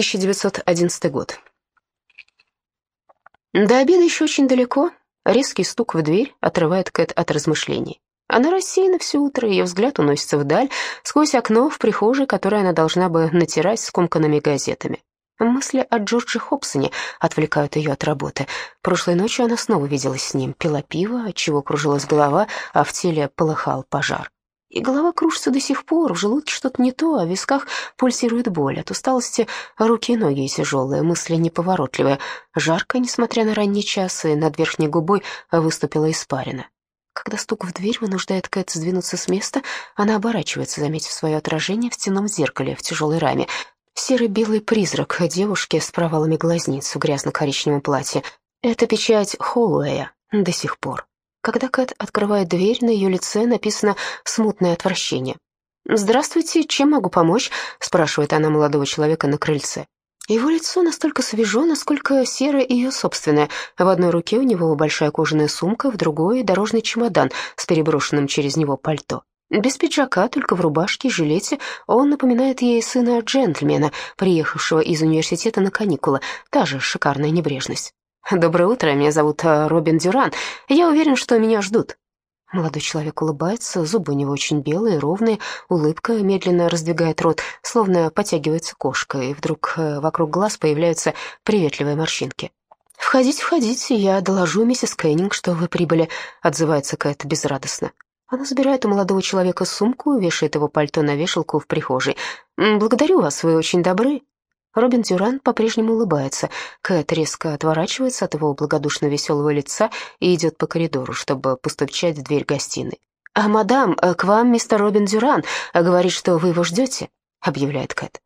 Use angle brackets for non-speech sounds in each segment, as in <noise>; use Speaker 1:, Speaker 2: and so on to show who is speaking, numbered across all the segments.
Speaker 1: 1911 год. До обеда еще очень далеко. Резкий стук в дверь отрывает Кэт от размышлений. Она рассеяна все утро, ее взгляд уносится вдаль, сквозь окно в прихожей, которое она должна бы натирать скомканными газетами. Мысли о Джордже Хобсоне отвлекают ее от работы. Прошлой ночью она снова виделась с ним, пила пиво, отчего кружилась голова, а в теле полыхал пожар. И голова кружится до сих пор, в желудке что-то не то, а в висках пульсирует боль. От усталости руки и ноги тяжелые, мысли неповоротливые. Жарко, несмотря на ранний час, и над верхней губой выступила испарина. Когда стук в дверь вынуждает Кэт сдвинуться с места, она оборачивается, заметив свое отражение в стенном зеркале в тяжелой раме. Серый белый призрак девушки с провалами глазниц в грязно-коричневом платье. Это печать Холлуэя до сих пор. Когда Кэт открывает дверь, на ее лице написано «смутное отвращение». «Здравствуйте, чем могу помочь?» — спрашивает она молодого человека на крыльце. Его лицо настолько свежо, насколько серое ее собственное. В одной руке у него большая кожаная сумка, в другой — дорожный чемодан с переброшенным через него пальто. Без пиджака, только в рубашке и жилете, он напоминает ей сына джентльмена, приехавшего из университета на каникулы. Та же шикарная небрежность. «Доброе утро, меня зовут э, Робин Дюран. Я уверен, что меня ждут». Молодой человек улыбается, зубы у него очень белые, ровные, улыбка медленно раздвигает рот, словно потягивается кошка, и вдруг э, вокруг глаз появляются приветливые морщинки. «Входите, входите, я доложу миссис Кеннинг, что вы прибыли», — отзывается Кэт безрадостно. Она забирает у молодого человека сумку, вешает его пальто на вешалку в прихожей. «Благодарю вас, вы очень добры», Робин Дюран по-прежнему улыбается. Кэт резко отворачивается от его благодушно веселого лица и идет по коридору, чтобы постучать в дверь гостиной. «А, мадам, э, к вам мистер Робин Дюран. Э, говорит, что вы его ждете», — объявляет Кэт.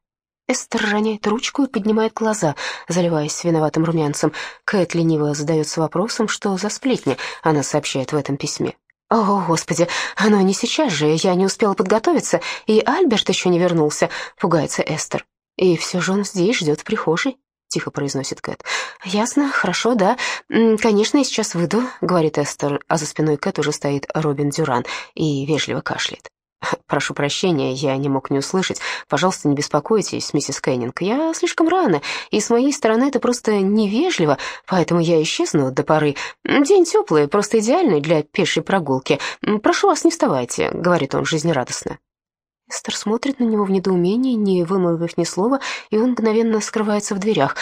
Speaker 1: Эстер роняет ручку и поднимает глаза, заливаясь виноватым румянцем. Кэт лениво задается вопросом, что за сплетни она сообщает в этом письме. «О, Господи, оно не сейчас же, я не успела подготовиться, и Альберт еще не вернулся», — пугается Эстер. «И все же он здесь ждет в прихожей», — тихо произносит Кэт. «Ясно, хорошо, да. Конечно, я сейчас выйду», — говорит Эстер, а за спиной Кэт уже стоит Робин Дюран и вежливо кашляет. <laughs> «Прошу прощения, я не мог не услышать. Пожалуйста, не беспокойтесь, миссис Кеннинг. Я слишком рано, и с моей стороны это просто невежливо, поэтому я исчезну до поры. День теплый, просто идеальный для пешей прогулки. Прошу вас, не вставайте», — говорит он жизнерадостно. Эстер смотрит на него в недоумении, не вымолвив ни слова, и он мгновенно скрывается в дверях.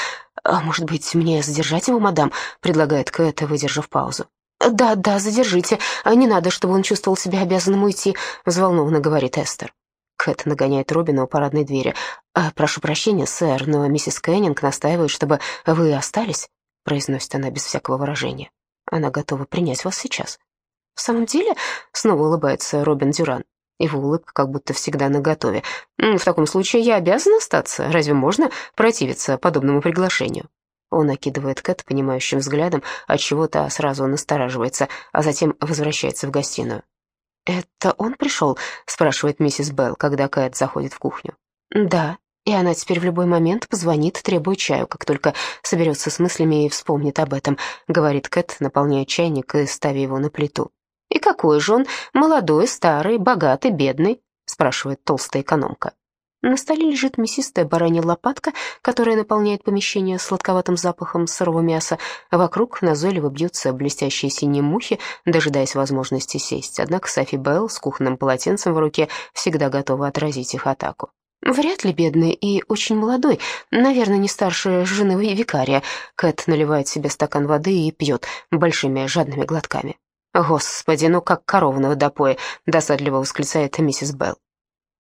Speaker 1: «А может быть, мне задержать его, мадам?» — предлагает Кэт, выдержав паузу. «Да, да, задержите. Не надо, чтобы он чувствовал себя обязанным уйти», — взволнованно говорит Эстер. Кэт нагоняет Робина у парадной двери. «А, «Прошу прощения, сэр, но миссис Кеннинг настаивает, чтобы вы остались», — произносит она без всякого выражения. «Она готова принять вас сейчас». «В самом деле?» — снова улыбается Робин Дюран. Его улыбка как будто всегда наготове. «В таком случае я обязан остаться. Разве можно противиться подобному приглашению?» Он окидывает Кэт понимающим взглядом, от чего то сразу настораживается, а затем возвращается в гостиную. «Это он пришел?» — спрашивает миссис Белл, когда Кэт заходит в кухню. «Да, и она теперь в любой момент позвонит, требуя чаю, как только соберется с мыслями и вспомнит об этом», — говорит Кэт, наполняя чайник и ставя его на плиту. «И какой же он? Молодой, старый, богатый, бедный?» — спрашивает толстая экономка. На столе лежит мясистая баранья лопатка, которая наполняет помещение сладковатым запахом сырого мяса. Вокруг назойливо бьются блестящие синие мухи, дожидаясь возможности сесть. Однако Софи Белл с кухонным полотенцем в руке всегда готова отразить их атаку. Вряд ли бедный и очень молодой, наверное, не старше жены викария. Кэт наливает себе стакан воды и пьет большими жадными глотками. «Господи, ну как корова на водопое!» — досадливо восклицает миссис Белл.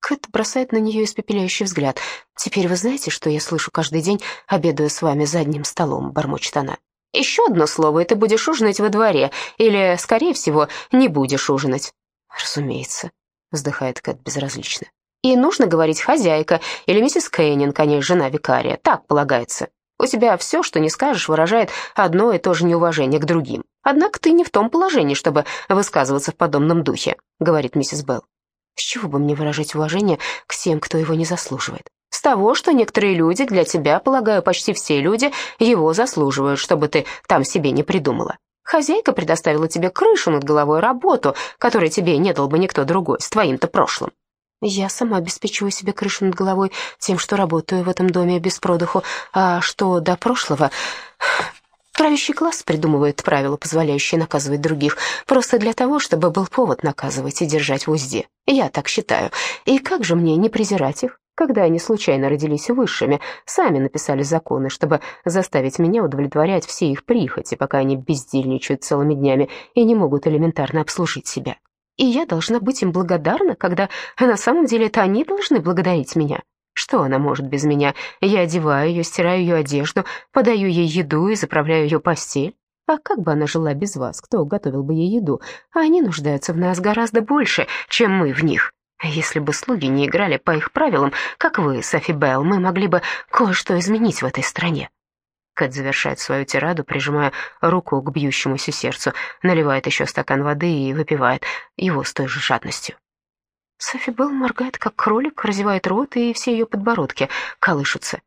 Speaker 1: Кэт бросает на нее испепеляющий взгляд. «Теперь вы знаете, что я слышу каждый день, обедая с вами за одним столом?» — бормочет она. «Еще одно слово, и ты будешь ужинать во дворе. Или, скорее всего, не будешь ужинать». «Разумеется», — вздыхает Кэт безразлично. «И нужно говорить хозяйка или миссис Кэннин, конечно, жена викария. Так полагается. У тебя все, что не скажешь, выражает одно и то же неуважение к другим. Однако ты не в том положении, чтобы высказываться в подобном духе», — говорит миссис Белл. «С чего бы мне выражать уважение к тем, кто его не заслуживает?» «С того, что некоторые люди, для тебя, полагаю, почти все люди, его заслуживают, чтобы ты там себе не придумала. Хозяйка предоставила тебе крышу над головой, работу, которой тебе не дал бы никто другой, с твоим-то прошлым. Я сама обеспечиваю себе крышу над головой тем, что работаю в этом доме без продыху. А что до прошлого... Правящий класс придумывает правила, позволяющие наказывать других, просто для того, чтобы был повод наказывать и держать в узде. Я так считаю. И как же мне не презирать их? Когда они случайно родились высшими, сами написали законы, чтобы заставить меня удовлетворять все их прихоти, пока они бездельничают целыми днями и не могут элементарно обслужить себя. И я должна быть им благодарна, когда на самом деле это они должны благодарить меня. Что она может без меня? Я одеваю ее, стираю ее одежду, подаю ей еду и заправляю ее постель. А как бы она жила без вас? Кто готовил бы ей еду? Они нуждаются в нас гораздо больше, чем мы в них. Если бы слуги не играли по их правилам, как вы, Софи Белл, мы могли бы кое-что изменить в этой стране. Кэт завершает свою тираду, прижимая руку к бьющемуся сердцу, наливает еще стакан воды и выпивает его с той же жадностью. Софи Белл моргает, как кролик, разевает рот, и все ее подбородки колышутся.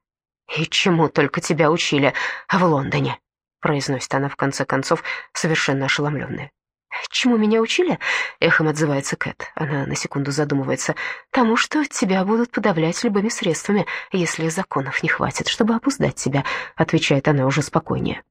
Speaker 1: «И чему только тебя учили в Лондоне?» произносит она в конце концов, совершенно ошеломленная. «Чему меня учили?» — эхом отзывается Кэт. Она на секунду задумывается. «Тому, что тебя будут подавлять любыми средствами, если законов не хватит, чтобы обуздать тебя», — отвечает она уже спокойнее.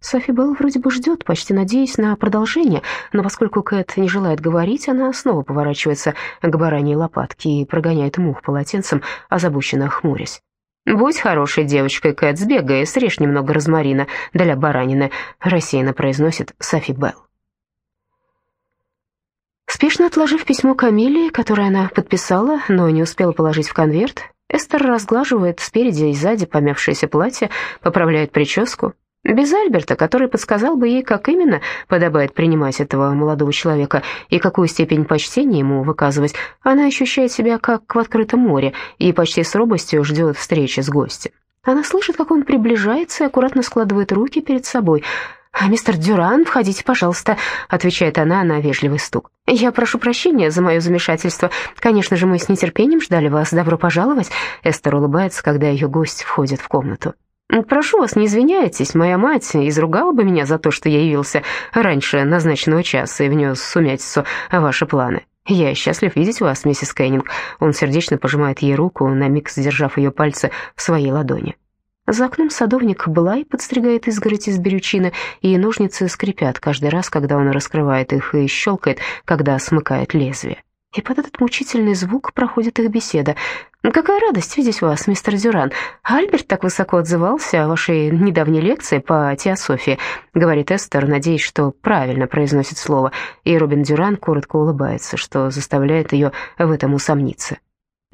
Speaker 1: Софи Белл вроде бы ждет, почти надеясь на продолжение, но поскольку Кэт не желает говорить, она снова поворачивается к бараньей лопатке и прогоняет мух полотенцем, озабоченно хмурясь. «Будь хорошей девочкой, Кэт, сбегай срежь немного розмарина для баранины», рассеянно произносит Софи Белл. Спешно отложив письмо Камиле, которое она подписала, но не успела положить в конверт, Эстер разглаживает спереди и сзади помявшееся платье, поправляет прическу. Без Альберта, который подсказал бы ей, как именно подобает принимать этого молодого человека и какую степень почтения ему выказывать, она ощущает себя как в открытом море и почти с робостью ждет встречи с гостем. Она слышит, как он приближается и аккуратно складывает руки перед собой – «А, «Мистер Дюран, входите, пожалуйста», — отвечает она на вежливый стук. «Я прошу прощения за мое замешательство. Конечно же, мы с нетерпением ждали вас. Добро пожаловать». Эстер улыбается, когда ее гость входит в комнату. «Прошу вас, не извиняйтесь. Моя мать изругала бы меня за то, что я явился раньше назначенного часа и внес сумятицу ваши планы. Я счастлив видеть вас, миссис Кеннинг». Он сердечно пожимает ей руку, на миг задержав ее пальцы в своей ладони. За окном садовник Блай подстригает изгородь из берючины, и ножницы скрипят каждый раз, когда он раскрывает их, и щелкает, когда смыкает лезвие. И под этот мучительный звук проходит их беседа. «Какая радость видеть вас, мистер Дюран. Альберт так высоко отзывался о вашей недавней лекции по теософии», — говорит Эстер, надеясь, что правильно произносит слово, и Робин Дюран коротко улыбается, что заставляет ее в этом усомниться.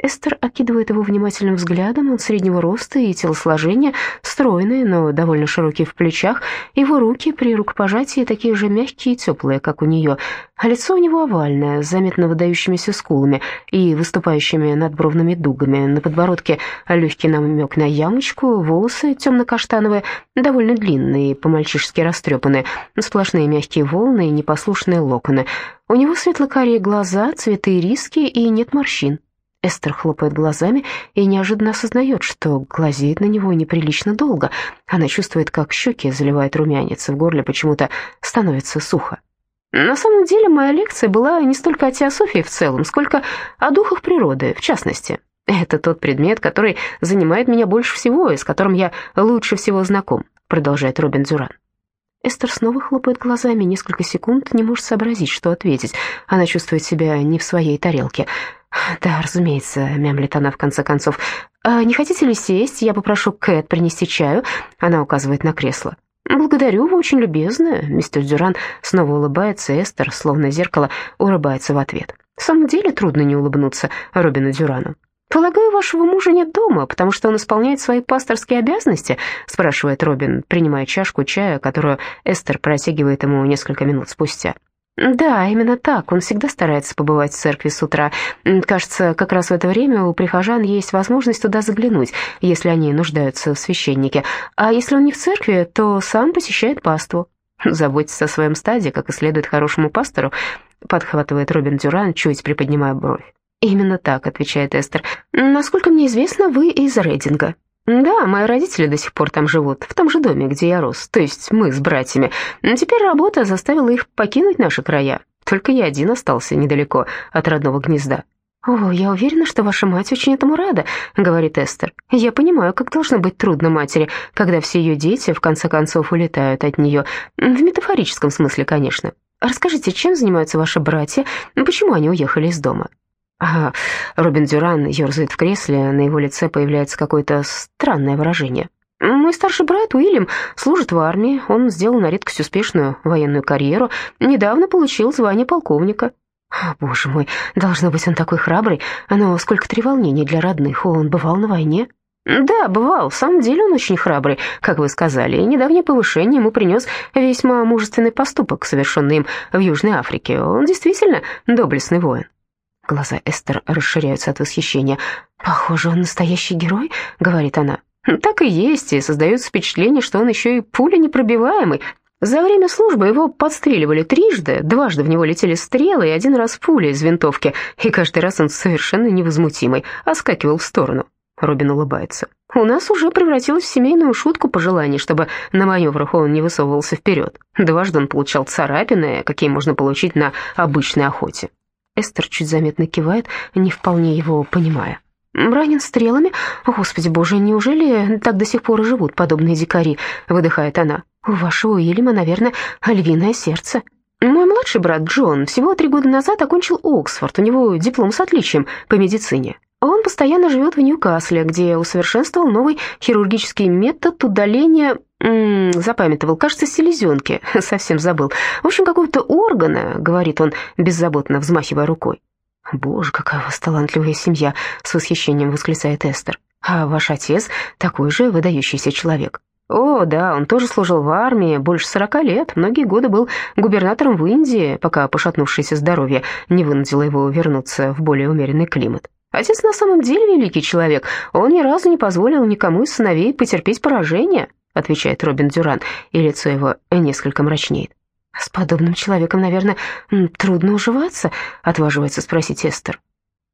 Speaker 1: Эстер окидывает его внимательным взглядом. Он среднего роста и телосложения, стройный, но довольно широкий в плечах. Его руки при рукопожатии такие же мягкие и теплые, как у нее. А лицо у него овальное, с заметно выдающимися скулами и выступающими надбровными дугами. На подбородке легкий намек на ямочку, волосы темно-каштановые, довольно длинные, по-мальчишески растрепанные, сплошные мягкие волны и непослушные локоны. У него светло-карие глаза, цветы риски и нет морщин. Эстер хлопает глазами и неожиданно осознает, что глазеет на него неприлично долго. Она чувствует, как щеки заливает румянец, в горле почему-то становится сухо. На самом деле моя лекция была не столько о теософии в целом, сколько о духах природы, в частности. Это тот предмет, который занимает меня больше всего и с которым я лучше всего знаком, продолжает Робин Дюран. Эстер снова хлопает глазами, несколько секунд не может сообразить, что ответить. Она чувствует себя не в своей тарелке. «Да, разумеется», — мямлит она в конце концов. «А «Не хотите ли сесть? Я попрошу Кэт принести чаю». Она указывает на кресло. «Благодарю, вы очень любезны». Мистер Дюран снова улыбается, Эстер, словно зеркало, улыбается в ответ. «В самом деле трудно не улыбнуться Робину Дюрану». «Полагаю, вашего мужа нет дома, потому что он исполняет свои пасторские обязанности?» спрашивает Робин, принимая чашку чая, которую Эстер протягивает ему несколько минут спустя. «Да, именно так. Он всегда старается побывать в церкви с утра. Кажется, как раз в это время у прихожан есть возможность туда заглянуть, если они нуждаются в священнике. А если он не в церкви, то сам посещает паству. Заботиться о своем стаде, как и следует хорошему пастору», подхватывает Робин Дюран, чуть приподнимая бровь. «Именно так», — отвечает Эстер. «Насколько мне известно, вы из Рейдинга». «Да, мои родители до сих пор там живут, в том же доме, где я рос, то есть мы с братьями. Теперь работа заставила их покинуть наши края. Только я один остался недалеко от родного гнезда». «О, я уверена, что ваша мать очень этому рада», — говорит Эстер. «Я понимаю, как должно быть трудно матери, когда все ее дети, в конце концов, улетают от нее. В метафорическом смысле, конечно. Расскажите, чем занимаются ваши братья? Почему они уехали из дома?» А, Робин Дюран ерзает в кресле, на его лице появляется какое-то странное выражение. Мой старший брат Уильям служит в армии, он сделал на редкость успешную военную карьеру, недавно получил звание полковника. Боже мой, должно быть, он такой храбрый, но сколько треволнений для родных, он бывал на войне. Да, бывал, в самом деле он очень храбрый, как вы сказали, и недавнее повышение ему принес весьма мужественный поступок, совершенный им в Южной Африке. Он действительно доблестный воин. Глаза Эстер расширяются от восхищения. «Похоже, он настоящий герой», — говорит она. «Так и есть, и создается впечатление, что он еще и пуля непробиваемый, за время службы его подстреливали трижды, дважды в него летели стрелы и один раз пуля из винтовки, и каждый раз он совершенно невозмутимый, оскакивал в сторону. Робин улыбается. «У нас уже превратилось в семейную шутку пожеланий, чтобы на маневрах он не высовывался вперед. Дважды он получал царапины, какие можно получить на обычной охоте». Эстер чуть заметно кивает, не вполне его понимая. «Ранен стрелами? Господи боже, неужели так до сих пор и живут подобные дикари?» — выдыхает она. «У вашего Уильяма, наверное, львиное сердце». «Мой младший брат Джон всего три года назад окончил Оксфорд, у него диплом с отличием по медицине. Он постоянно живет в Ньюкасле, где усовершенствовал новый хирургический метод удаления М -м, запамятовал, кажется, селезенки, <laughs> совсем забыл. В общем, какого-то органа, говорит он, беззаботно взмахивая рукой. «Боже, какая у вас талантливая семья!» — с восхищением восклицает Эстер. «А ваш отец такой же выдающийся человек». «О, да, он тоже служил в армии больше сорока лет, многие годы был губернатором в Индии, пока пошатнувшееся здоровье не вынудило его вернуться в более умеренный климат. Отец на самом деле великий человек, он ни разу не позволил никому из сыновей потерпеть поражение», отвечает Робин Дюран, и лицо его несколько мрачнеет. «С подобным человеком, наверное, трудно уживаться?» — отваживается спросить Эстер.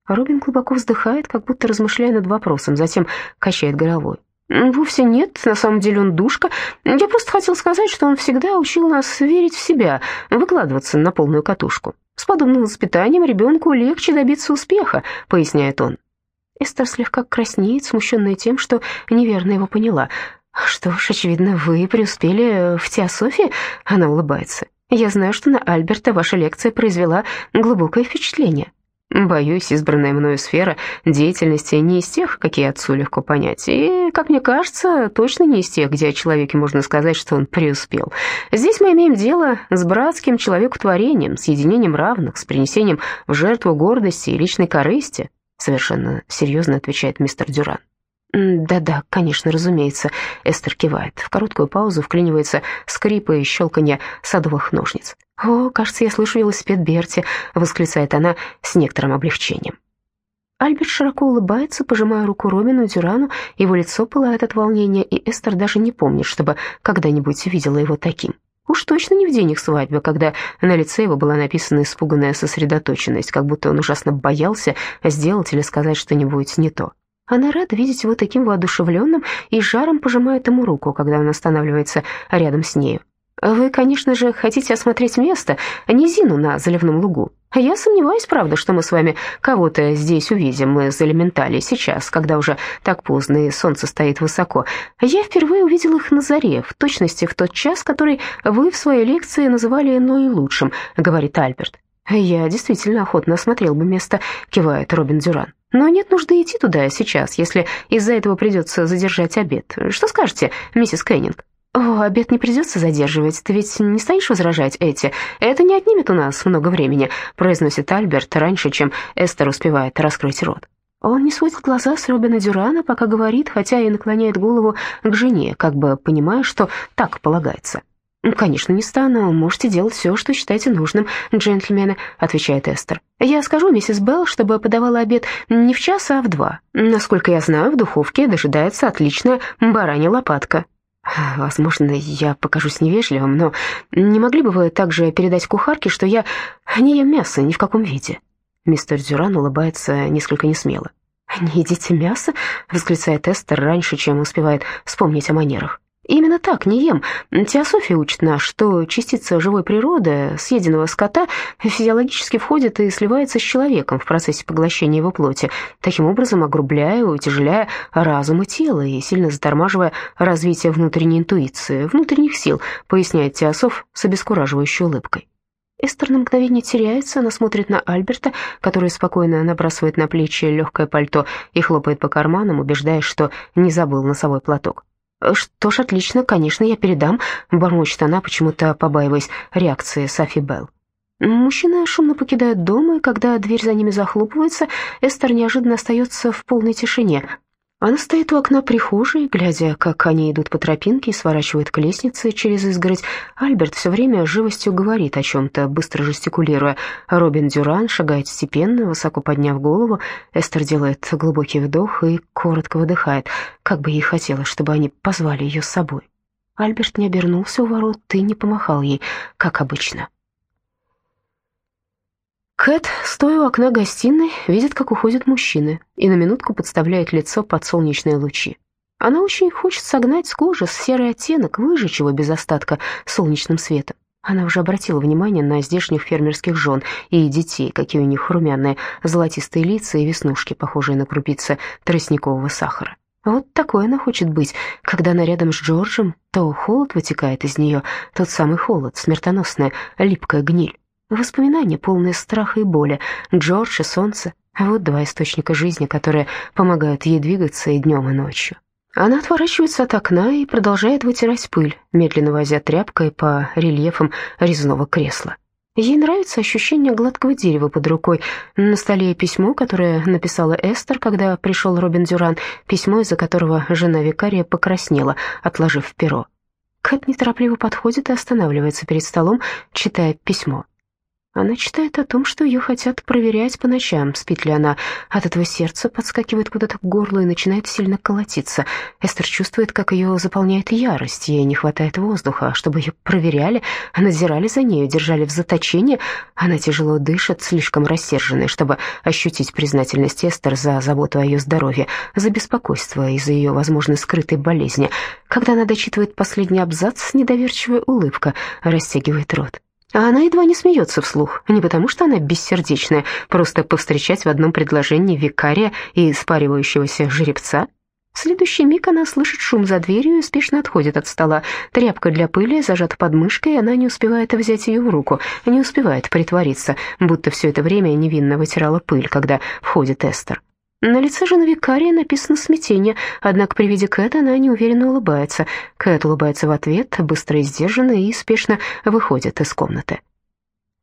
Speaker 1: Робин глубоко вздыхает, как будто размышляя над вопросом, затем качает головой. «Вовсе нет, на самом деле он душка. Я просто хотел сказать, что он всегда учил нас верить в себя, выкладываться на полную катушку. С подобным воспитанием ребенку легче добиться успеха», — поясняет он. Эстер слегка краснеет, смущенная тем, что неверно его поняла. «Что ж, очевидно, вы преуспели в теософии?» — она улыбается. «Я знаю, что на Альберта ваша лекция произвела глубокое впечатление». Боюсь, избранная мною сфера деятельности не из тех, какие отцу легко понять, и, как мне кажется, точно не из тех, где о человеке можно сказать, что он преуспел. Здесь мы имеем дело с братским человекотворением, с единением равных, с принесением в жертву гордости и личной корысти, совершенно серьезно отвечает мистер Дюран. «Да-да, конечно, разумеется», — Эстер кивает. В короткую паузу вклинивается скрип и щелканье садовых ножниц. «О, кажется, я слышу велосипед Берти», — восклицает она с некоторым облегчением. Альберт широко улыбается, пожимая руку Робину Дюрану, его лицо пылает от волнения, и Эстер даже не помнит, чтобы когда-нибудь видела его таким. Уж точно не в день их свадьбы, когда на лице его была написана испуганная сосредоточенность, как будто он ужасно боялся сделать или сказать что-нибудь не то. Она рада видеть его таким воодушевленным и жаром пожимает ему руку, когда он останавливается рядом с нею. «Вы, конечно же, хотите осмотреть место, низину на заливном лугу. Я сомневаюсь, правда, что мы с вами кого-то здесь увидим из элементалей сейчас, когда уже так поздно и солнце стоит высоко. Я впервые увидел их на заре, в точности в тот час, который вы в своей лекции называли наилучшим», — говорит Альберт. «Я действительно охотно осмотрел бы место», — кивает Робин Дюран. «Но нет нужды идти туда сейчас, если из-за этого придется задержать обед. Что скажете, миссис Кеннинг?» «О, обед не придется задерживать, ты ведь не станешь возражать, Эти? Это не отнимет у нас много времени», — произносит Альберт раньше, чем Эстер успевает раскрыть рот. Он не сводит глаза с Робина Дюрана, пока говорит, хотя и наклоняет голову к жене, как бы понимая, что так полагается. «Конечно, не стану. Можете делать все, что считаете нужным, джентльмены», — отвечает Эстер. «Я скажу миссис Белл, чтобы подавала обед не в час, а в два. Насколько я знаю, в духовке дожидается отличная баранья лопатка». «Возможно, я покажусь невежливым, но не могли бы вы также передать кухарке, что я не ем мясо ни в каком виде?» Мистер Дюран улыбается несколько несмело. «Не едите мясо?» — восклицает Эстер раньше, чем успевает вспомнить о манерах. Именно так, не ем. Теософия учит нас, что частица живой природы, съеденного скота, физиологически входит и сливается с человеком в процессе поглощения его плоти, таким образом огрубляя, утяжеляя разум и тело и сильно затормаживая развитие внутренней интуиции, внутренних сил, поясняет Теософ с обескураживающей улыбкой. Эстер на мгновение теряется, она смотрит на Альберта, который спокойно набрасывает на плечи легкое пальто и хлопает по карманам, убеждаясь, что не забыл носовой платок. «Что ж, отлично, конечно, я передам», — бормочет она, почему-то побаиваясь реакции Софи Белл. Мужчины шумно покидают дом, и когда дверь за ними захлопывается, Эстер неожиданно остается в полной тишине. Она стоит у окна прихожей, глядя, как они идут по тропинке и сворачивают к лестнице через изгородь. Альберт все время живостью говорит о чем-то, быстро жестикулируя. Робин Дюран шагает степенно, высоко подняв голову. Эстер делает глубокий вдох и коротко выдыхает, как бы ей хотелось, чтобы они позвали ее с собой. Альберт не обернулся у ворот и не помахал ей, как обычно. Кэт, стоя у окна гостиной, видит, как уходят мужчины, и на минутку подставляет лицо под солнечные лучи. Она очень хочет согнать с кожи серый оттенок, выжечь его без остатка солнечным светом. Она уже обратила внимание на здешних фермерских жен и детей, какие у них румяные, золотистые лица и веснушки, похожие на крупицы тростникового сахара. Вот такой она хочет быть, когда она рядом с Джорджем, то холод вытекает из нее, тот самый холод, смертоносная, липкая гниль. Воспоминания, полные страха и боли. Джордж и солнце — вот два источника жизни, которые помогают ей двигаться и днем, и ночью. Она отворачивается от окна и продолжает вытирать пыль, медленно возя тряпкой по рельефам резного кресла. Ей нравится ощущение гладкого дерева под рукой. На столе письмо, которое написала Эстер, когда пришел Робин Дюран, письмо, из-за которого жена викария покраснела, отложив перо. Кэт неторопливо подходит и останавливается перед столом, читая письмо. Она читает о том, что ее хотят проверять по ночам, спит ли она. От этого сердце подскакивает куда-то к горлу и начинает сильно колотиться. Эстер чувствует, как ее заполняет ярость. Ей не хватает воздуха, чтобы ее проверяли, надзирали за нею, держали в заточении. Она тяжело дышит, слишком рассерженная, чтобы ощутить признательность Эстер за заботу о ее здоровье, за беспокойство из-за ее, возможно, скрытой болезни. Когда она дочитывает последний абзац, недоверчивая улыбка растягивает рот. А она едва не смеется вслух, не потому что она бессердечная, просто повстречать в одном предложении викария и спаривающегося жеребца. В следующий миг она слышит шум за дверью и спешно отходит от стола. Тряпка для пыли зажата под мышкой, и она не успевает взять ее в руку, не успевает притвориться, будто все это время невинно вытирала пыль, когда входит Эстер. На лице жены викария написано смятение, однако при виде Кэт она неуверенно улыбается. Кэт улыбается в ответ, быстро и сдержанно, и спешно выходит из комнаты.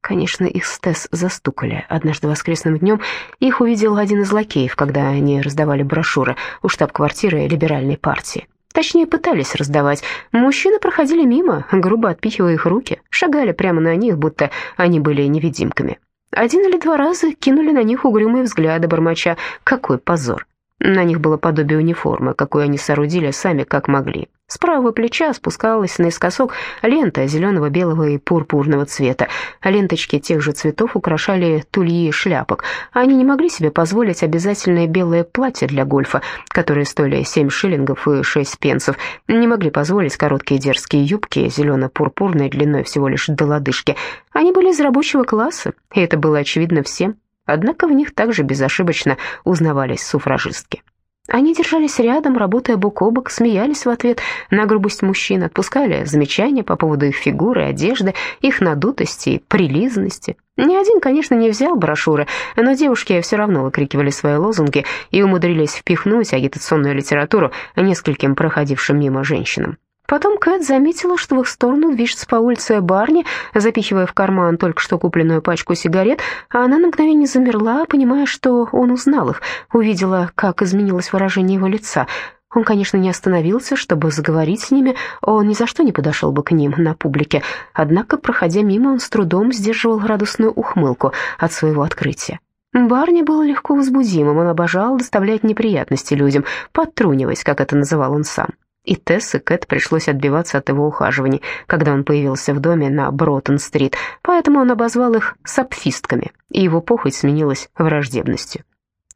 Speaker 1: Конечно, их с Тесс застукали. Однажды воскресным днем их увидел один из лакеев, когда они раздавали брошюры у штаб-квартиры либеральной партии. Точнее, пытались раздавать. Мужчины проходили мимо, грубо отпихивая их руки, шагали прямо на них, будто они были невидимками. Один или два раза кинули на них угрюмые взгляды, бормоча «Какой позор!». На них было подобие униформы, какую они соорудили сами как могли. С правого плеча спускалась наискосок лента зеленого, белого и пурпурного цвета. Ленточки тех же цветов украшали тульи шляпок. Они не могли себе позволить обязательное белое платье для гольфа, которые стоили 7 шиллингов и 6 пенсов. Не могли позволить короткие дерзкие юбки, зелено-пурпурной длиной всего лишь до лодыжки. Они были из рабочего класса, и это было очевидно всем. Однако в них также безошибочно узнавались суфражистки. Они держались рядом, работая бок о бок, смеялись в ответ на грубость мужчин, отпускали замечания по поводу их фигуры, одежды, их надутости и прилизанности. Ни один, конечно, не взял брошюры, но девушки все равно выкрикивали свои лозунги и умудрились впихнуть агитационную литературу нескольким проходившим мимо женщинам. Потом Кэт заметила, что в их сторону движется по улице Барни, запихивая в карман только что купленную пачку сигарет, а она на мгновение замерла, понимая, что он узнал их, увидела, как изменилось выражение его лица. Он, конечно, не остановился, чтобы заговорить с ними, он ни за что не подошел бы к ним на публике, однако, проходя мимо, он с трудом сдерживал радостную ухмылку от своего открытия. Барни был легко возбудимым, он обожал доставлять неприятности людям, подтрунивать, как это называл он сам. И Тесс и Кэт пришлось отбиваться от его ухаживаний, когда он появился в доме на Броттон-стрит, поэтому он обозвал их сапфистками, и его похоть сменилась враждебностью.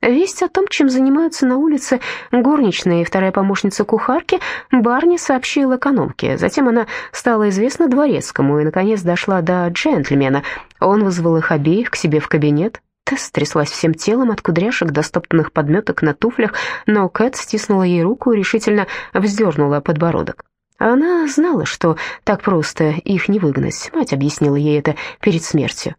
Speaker 1: Весть о том, чем занимаются на улице горничная и вторая помощница кухарки, Барни сообщила экономке. Затем она стала известна дворецкому и, наконец, дошла до джентльмена. Он вызвал их обеих к себе в кабинет. Тесс тряслась всем телом от кудряшек до стоптанных подметок на туфлях, но Кэт стиснула ей руку и решительно вздернула подбородок. Она знала, что так просто их не выгнать. Мать объяснила ей это перед смертью.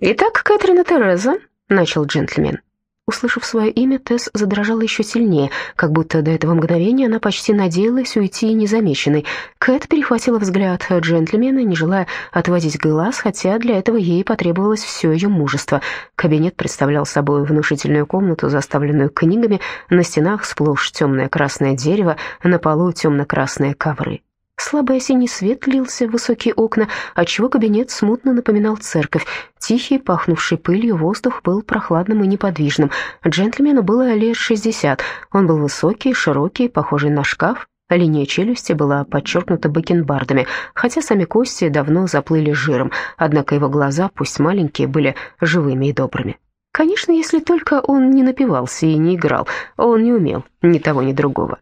Speaker 1: «Итак, Кэтрин Тереза», — начал джентльмен. Услышав свое имя, Тесс задрожала еще сильнее, как будто до этого мгновения она почти надеялась уйти незамеченной. Кэт перехватила взгляд джентльмена, не желая отводить глаз, хотя для этого ей потребовалось все ее мужество. Кабинет представлял собой внушительную комнату, заставленную книгами, на стенах сплошь темное красное дерево, на полу темно-красные ковры. Слабый осенний свет лился в высокие окна, отчего кабинет смутно напоминал церковь. Тихий, пахнувший пылью воздух был прохладным и неподвижным. Джентльмену было лет шестьдесят. Он был высокий, широкий, похожий на шкаф. Линия челюсти была подчеркнута бакенбардами, хотя сами кости давно заплыли жиром, однако его глаза, пусть маленькие, были живыми и добрыми. Конечно, если только он не напивался и не играл, он не умел ни того, ни другого.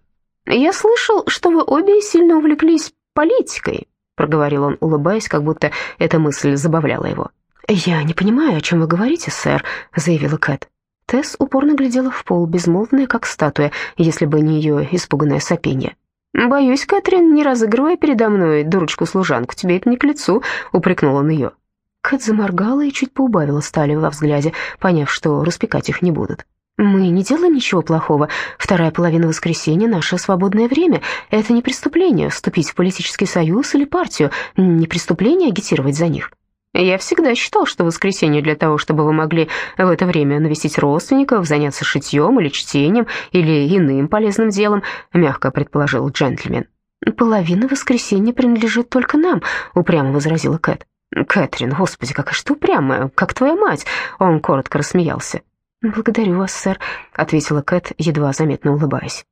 Speaker 1: «Я слышал, что вы обе сильно увлеклись политикой», — проговорил он, улыбаясь, как будто эта мысль забавляла его. «Я не понимаю, о чем вы говорите, сэр», — заявила Кэт. Тесс упорно глядела в пол, безмолвная, как статуя, если бы не ее испуганное сопение. «Боюсь, Кэтрин, не разыгрывая передо мной дурочку-служанку, тебе это не к лицу», — упрекнул он ее. Кэт заморгала и чуть поубавила стали во взгляде, поняв, что распекать их не будут. Мы не делаем ничего плохого. Вторая половина воскресенья — наше свободное время. Это не преступление вступить в политический союз или партию, не преступление агитировать за них. Я всегда считал, что воскресенье для того, чтобы вы могли в это время навестить родственников, заняться шитьем или чтением или иным полезным делом, мягко предположил джентльмен. Половина воскресенья принадлежит только нам, упрямо возразила Кэт. Кэтрин, господи, какая ж ты упрямая, как твоя мать. Он коротко рассмеялся. «Благодарю вас, сэр», — ответила Кэт, едва заметно улыбаясь.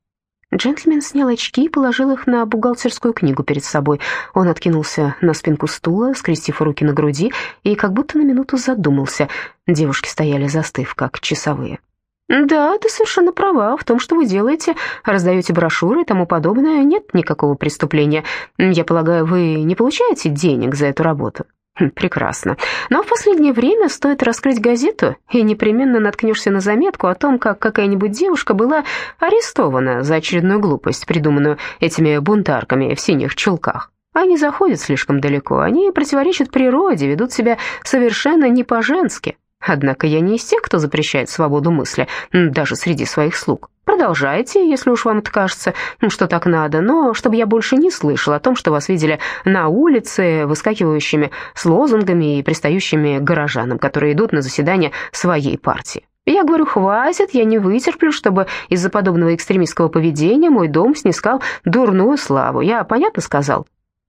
Speaker 1: Джентльмен снял очки и положил их на бухгалтерскую книгу перед собой. Он откинулся на спинку стула, скрестив руки на груди, и как будто на минуту задумался. Девушки стояли застыв, как часовые. «Да, ты совершенно права в том, что вы делаете, раздаете брошюры и тому подобное. Нет никакого преступления. Я полагаю, вы не получаете денег за эту работу?» <laughs> Прекрасно. Но в последнее время стоит раскрыть газету, и непременно наткнешься на заметку о том, как какая-нибудь девушка была арестована за очередную глупость, придуманную этими бунтарками в синих чулках. Они заходят слишком далеко, они противоречат природе, ведут себя совершенно не по-женски. Однако я не из тех, кто запрещает свободу мысли, даже среди своих слуг. Продолжайте, если уж вам это кажется, что так надо, но чтобы я больше не слышал о том, что вас видели на улице, выскакивающими с лозунгами и пристающими горожанам, которые идут на заседание своей партии. Я говорю, хватит, я не вытерплю, чтобы из-за подобного экстремистского поведения мой дом снискал дурную славу. Я понятно сказал?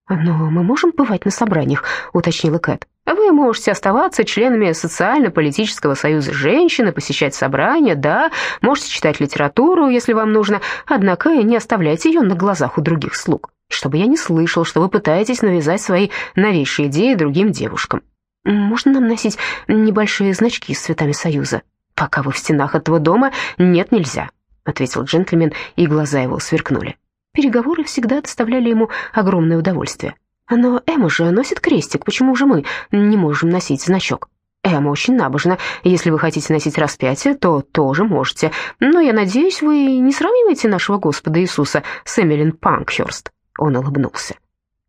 Speaker 1: «Но мы можем бывать на собраниях», — уточнила Кэт. Вы можете оставаться членами социально-политического союза женщин посещать собрания, да, можете читать литературу, если вам нужно, однако не оставляйте ее на глазах у других слуг, чтобы я не слышал, что вы пытаетесь навязать свои новейшие идеи другим девушкам. Можно нам носить небольшие значки с цветами союза? Пока вы в стенах этого дома, нет, нельзя, ответил джентльмен, и глаза его сверкнули. Переговоры всегда доставляли ему огромное удовольствие. Но Эмма же носит крестик, почему же мы не можем носить значок? Эмма очень набожна. Если вы хотите носить распятие, то тоже можете. Но я надеюсь, вы не сравниваете нашего Господа Иисуса с Эмилин Панкхёрст. Он улыбнулся.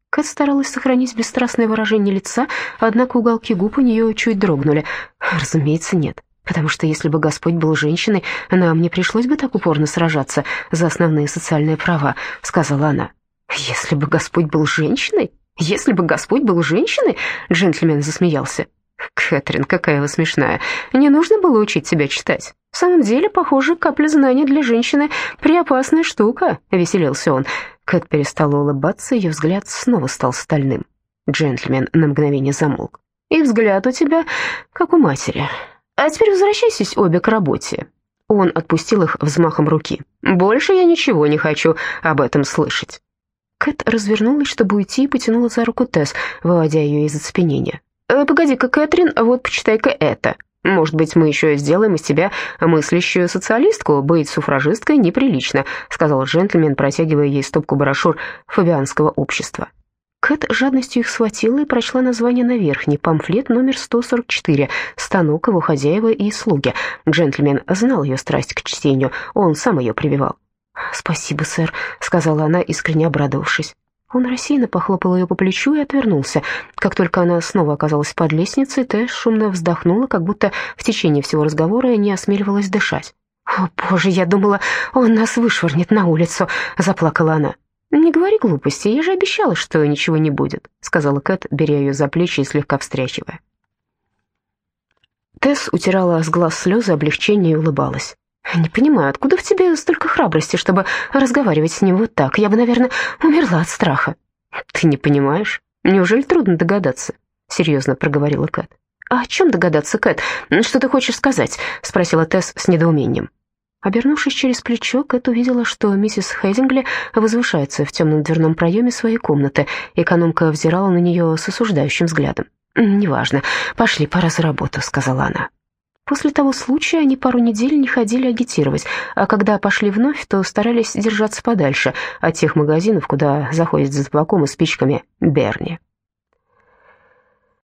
Speaker 1: Кэт старалась сохранить бесстрастное выражение лица, однако уголки губ у нее чуть дрогнули. Разумеется, нет. Потому что если бы Господь был женщиной, нам не пришлось бы так упорно сражаться за основные социальные права, сказала она. Если бы Господь был женщиной? «Если бы Господь был женщиной?» — джентльмен засмеялся. «Кэтрин, какая вы смешная. Не нужно было учить себя читать. В самом деле, похоже, капля знаний для женщины — преопасная штука», — веселился он. Кэт перестала улыбаться, ее взгляд снова стал стальным. Джентльмен на мгновение замолк. «И взгляд у тебя, как у матери. А теперь возвращайтесь обе к работе». Он отпустил их взмахом руки. «Больше я ничего не хочу об этом слышать». Кэт развернулась, чтобы уйти, и потянула за руку Тесс, выводя ее из оцепенения. «Э, «Погоди-ка, Кэтрин, вот почитай-ка это». Может быть, мы еще сделаем из тебя мыслящую социалистку. Быть суфражисткой неприлично», — сказал джентльмен, протягивая ей стопку брошюр фабианского общества. Кэт жадностью их схватила и прочла название на верхней, памфлет номер 144, станок его хозяева и слуги. Джентльмен знал ее страсть к чтению, он сам ее прививал. «Спасибо, сэр», — сказала она, искренне обрадовавшись. Он рассеянно похлопал ее по плечу и отвернулся. Как только она снова оказалась под лестницей, Тэш шумно вздохнула, как будто в течение всего разговора не осмеливалась дышать. «О, боже, я думала, он нас вышвырнет на улицу», — заплакала она. «Не говори глупости, я же обещала, что ничего не будет», — сказала Кэт, беря ее за плечи и слегка встряхивая. Тесс утирала с глаз слезы облегчения и улыбалась. «Не понимаю, откуда в тебе столько храбрости, чтобы разговаривать с ним вот так? Я бы, наверное, умерла от страха». «Ты не понимаешь? Неужели трудно догадаться?» — серьезно проговорила Кэт. «А о чем догадаться, Кэт? Что ты хочешь сказать?» — спросила Тесс с недоумением. Обернувшись через плечо, Кэт увидела, что миссис Хейзингли возвышается в темном дверном проеме своей комнаты. Экономка взирала на нее с осуждающим взглядом. «Неважно. Пошли, пора за работу», — сказала она. После того случая они пару недель не ходили агитировать, а когда пошли вновь, то старались держаться подальше от тех магазинов, куда заходят за табаком и спичками Берни.